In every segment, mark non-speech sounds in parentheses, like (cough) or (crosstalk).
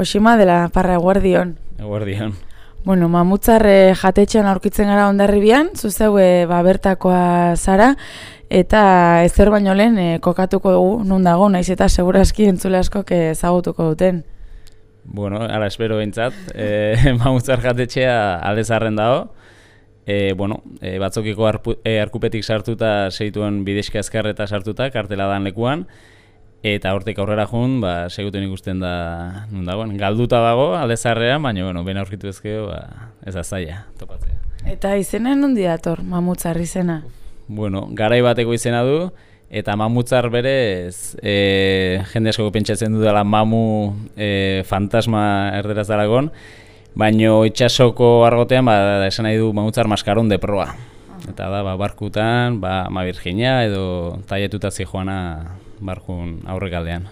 Josima de la Parra Guardion. Guardion. Bueno, mamutzar jatetxean aurkitzen gara ondarribian, zuzeu e, ba, bertakoa zara, eta ezer baino lehen e, kokatuko dugu nun dago, naiz eta segurazki entzule askok ezagutuko duten. Bueno, ala espero bintzat, e, (laughs) mamutzar jatetxea alde zarren dago, e, bueno, e, batzokiko arpu, e, arkupetik sartuta zeituen bidezka ezkarreta sartuta, kartela dan lekuan, Eta hortik aurrera jun, ba, segutuen ikusten da, nun dagoen, galduta dago, alde zarrean, baina, bueno, bena aurkitu ezkeo, ba, ez da zaila, topatzea. Eta izena non dator, mamutzar izena? Bueno, garai bateko izena du, eta mamutzar berez, e, jende asko pentsatzen du dela mamu e, fantasma erderaz daragon, baina itxasoko argotean, ba, esan nahi du mamutzar maskaron de proa. Eta da, ba, barkutan, ba, ma Virginia edo taietuta zijoana barjun aurrekaldean.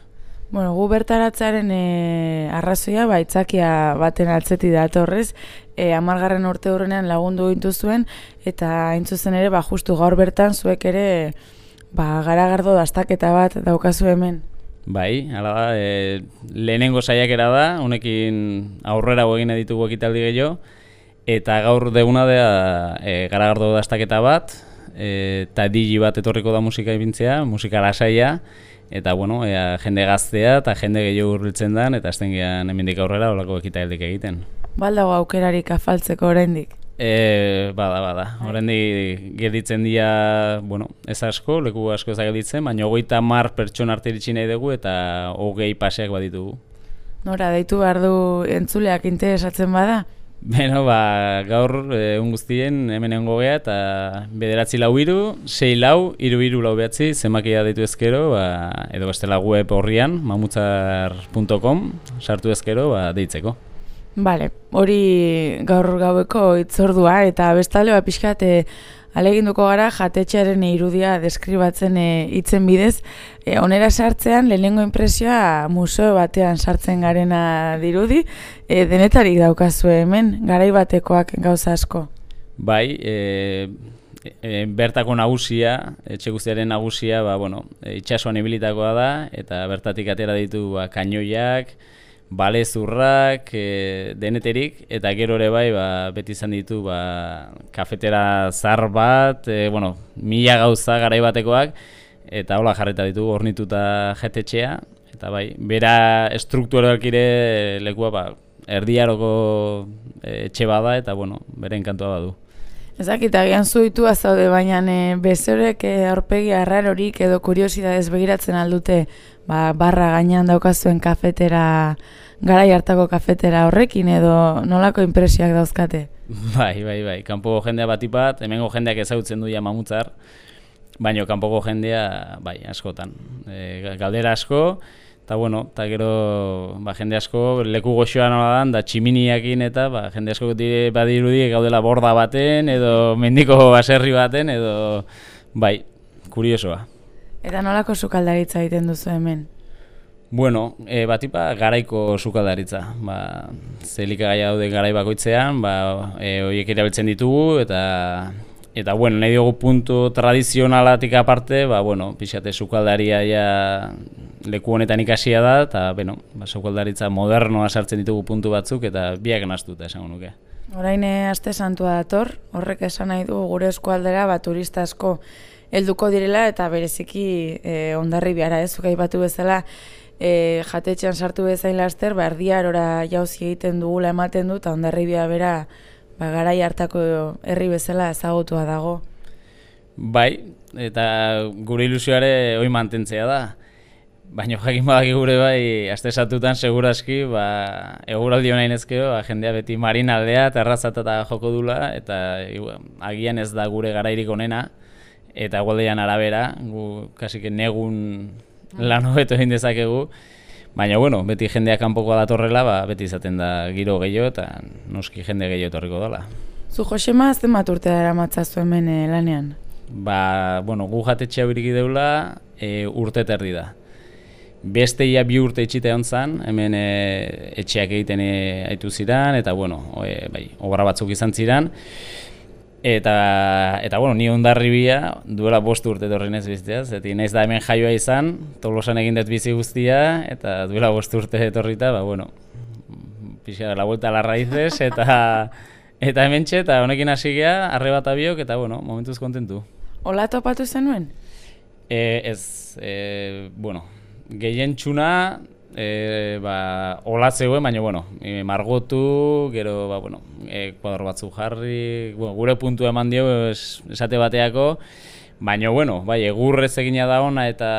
Bueno, gu bertaratzaren e, arrazoia, ba, itzakia baten atzeti datorrez, e, amargarren urte horrenean lagundu gintu zuen, eta intzuzen ere, ba, justu gaur bertan, zuek ere, ba, garagardo dastaketa bat daukazu hemen. Bai, hala da, e, lehenengo saiakera da, honekin aurrera egin ditugu ekitaldi gehiago, eta gaur deguna da e, garagardo dastaketa bat, eta digi bat etorriko da musika ibintzea, musika lasaia, eta bueno, ea, jende gaztea eta jende gehiago urbiltzen den, eta azten gehan emendik aurrera olako ekita egiten. Baldago aukerarik afaltzeko oraindik. E, bada, bada. Horrendi gelditzen dira, bueno, ez asko, leku asko ez gelditzen, baina hogeita mar pertson arte nahi dugu eta hogei paseak baditugu. Nora, deitu behar du entzuleak interesatzen bada? (laughs) Beno, ba, gaur egun guztien hemen egon eta bederatzi lau iru, sei lau, iru iru lau behatzi, zemakia ditu ezkero, ba, edo bestela web horrian, mamutzar.com, sartu ezkero, ba, deitzeko. Bale, hori gaur gaueko itzordua, eta bestalde, ba, pixkat, aleginduko gara jatetxearen irudia deskribatzen eh, hitzen bidez. E, onera sartzean, lehenengo impresioa museo batean sartzen garena dirudi, e, denetarik daukazu hemen, garai batekoak gauza asko. Bai, e, e, bertako nagusia, etxe guztiaren nagusia, ba, bueno, itxasuan ibilitakoa da, eta bertatik atera ditu ba, kainoiak, balezurrak, e, deneterik, eta gero ere bai, ba, beti izan ditu, ba, kafetera zar bat, e, bueno, mila gauza garai batekoak, eta hola jarreta ditu, ornituta jetetxea, eta bai, bera estrukturak ere lekua, ba, erdiaroko e, etxe bada, eta bueno, bere enkantua badu. Ezakit, agian zuitu azaude, baina e, bezorek e, aurpegi arrarorik edo kuriosidadez begiratzen aldute ba, barra gainean daukazuen kafetera, garai hartako kafetera horrekin edo nolako impresioak dauzkate? (laughs) Bai, bai, bai, kanpo jendea bat ipat, hemengo jendeak ezagutzen du ja mamutzar, baina kanpoko jendea, bai, askotan. E, galdera asko, eta bueno, eta gero ba, jende asko leku goxoa nola dan, da tximiniakin eta ba, jende asko dire, badirudi gaudela borda baten, edo mendiko baserri baten, edo bai, kuriosoa. Eta nolako sukaldaritza egiten duzu hemen? Bueno, e, batipa garaiko sukaldaritza. Ba, zelika gai daude garai bakoitzean, ba, e, horiek erabiltzen ditugu, eta eta bueno, nahi dugu puntu tradizionalatik aparte, ba, bueno, pixate sukaldaria ja leku honetan ikasia da, eta bueno, ba, sukaldaritza modernoa sartzen ditugu puntu batzuk, eta biak naztuta esango nuke. Orain aste santua dator, horrek esan nahi du gure eskualdera ba, turista asko helduko direla eta bereziki e, ondarri biara ez batu bezala e, jatetxean sartu bezain laster, ba, erdiarora jauzi egiten dugula ematen du eta ondarri bera ba, garai hartako herri bezala ezagutua dago. Bai, eta gure ilusioare hoi mantentzea da. Baina jakin badaki gure bai, aste satutan seguraski, ba, eguraldi honain ezkeo, ba, jendea beti marinaldea, terrazata eta joko dula, eta agian ez da gure garairik onena, eta gualdean arabera, gu kasik negun lan hobeto egin dezakegu, baina bueno, beti jendea kanpoko datorrela, ba, beti izaten da giro gehiago eta noski jende gehiago etorriko dela. Zu Josema, azten bat urte dara matzazu hemen eh, lanean? Ba, bueno, gu jatetxea biriki deula e, urte terdi da. Beste ia bi urte itxite hon zan, hemen e, etxeak egiten e, aitu ziran, eta bueno, e, bai, obra batzuk izan ziran. Eta, eta bueno, ni ondarribia duela bost urte etorri nez biztea, zeti naiz da hemen jaioa izan, tolosan egin dut bizi guztia, eta duela bost urte etorrita, ba, bueno, pixa, la vuelta a la raíces, (laughs) eta eta hemen eta honekin hasi gea, arre bat abiok, eta bueno, momentuz kontentu. Ola topatu zenuen? E, ez, e, bueno, gehien txuna, e, ba, ola zegoen, baina, bueno, e, margotu, gero, ba, bueno, e, kuadro batzu jarri, bueno, gure puntu eman dio, es, esate bateako, baina, bueno, bai, egurrez egina da ona eta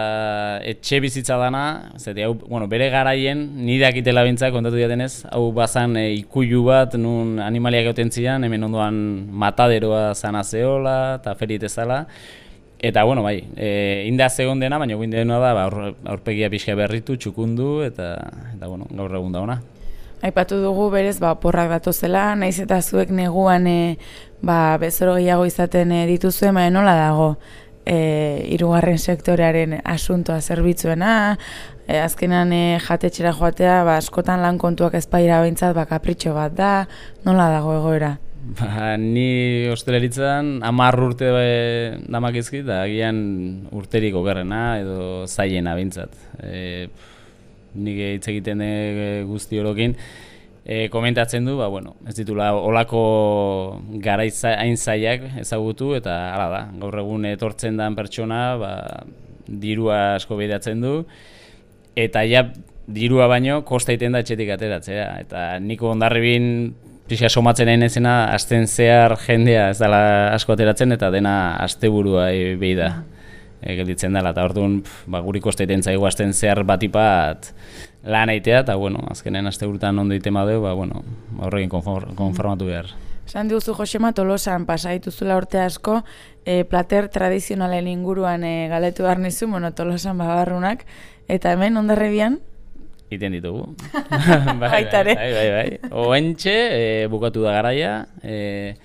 etxe bizitza dana, zete, hau, bueno, bere garaien, nire akitela bintza, kontatu diatenez, hau bazan e, ikuilu bat, nun animaliak gauten zian, hemen ondoan mataderoa zana zeola, eta ferit ezala, Eta, bueno, bai, e, inda zegoen dena, baina guin dena da, ba, aurpegia pixka berritu, txukundu, eta, eta bueno, gaur egun da ona. Aipatu dugu berez, ba, porrak datu zela, naiz eta zuek neguan e, ba, bezoro gehiago izaten e, dituzue, baina nola dago e, irugarren sektorearen asuntoa zerbitzuena, e, azkenan e, jatetxera joatea, ba, askotan lan kontuak ezpaira behintzat, ba, kapritxo bat da, nola dago egoera? Ba, ni osteleritzan amar urte be, damakizki, eta agian urterik okerrena edo zaiena bintzat. E, nik hitz egiten e, guzti horokin, e, komentatzen du, ba, bueno, ez ditula olako garaiza hain zaiak ezagutu, eta hala da, gaur egun etortzen den pertsona, ba, dirua asko behidatzen du, eta ja, dirua baino, kosta iten da etxetik ateratzea, eta niko ondarribin Pixka somatzen egin ezena, azten zehar jendea ez dela asko ateratzen eta dena asteburua e, behi da. E, gelditzen dela, eta orduan ba, guri kosteiten zaigu azten zehar batipat lan aitea, eta bueno, azkenen aste burutan ondo ite madeu, ba, bueno, horrekin konformatu behar. Esan diguzu Josema Tolosan pasaituzula urte asko, e, plater tradizionalen inguruan e, galetu behar nizu, bueno, Tolosan babarrunak, eta hemen ondarrebian, Iten ditugu. (laughs) bai, bai, bai, bai, bai. Oentxe, e, bukatu da garaia, e,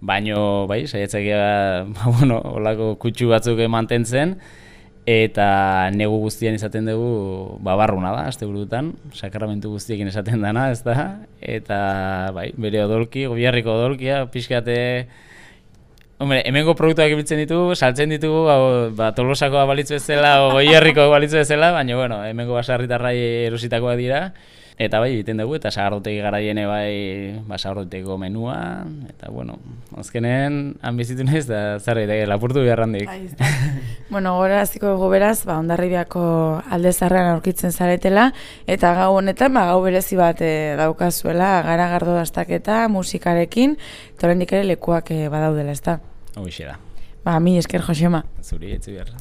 baino, bai, saietzak (laughs) ba, bueno, olako kutsu batzuk mantentzen, eta negu guztian izaten dugu babarruna da, azte burutan, sakramentu guztiekin esaten dana, ez da, eta, bai, bere odolki, gobiarriko odolkia, pixkate, Hombre, hemengo produktuak ibiltzen ditugu, saltzen ditugu, hau, ba, tolosako abalitzu ezela, o goierriko abalitzu ezela, baina, bueno, hemengo basarritarrai erositakoak dira. Eta bai, egiten dugu, eta sagardotegi garaiene bai, ba, sagardoteko menua, eta, bueno, azkenen, han bizitu nahiz, da, zarri, da, lapurtu beharrandik. bueno, gora aziko dugu beraz, ba, ondarribiako alde zarrean aurkitzen zaretela, eta gau honetan, ba, gau berezi bat e, daukazuela, gara gardo daztaketa, musikarekin, eta ere lekuak e, badaudela, ez Hoxe da. Ba, mi esker Josema. Zuri, etzi behar.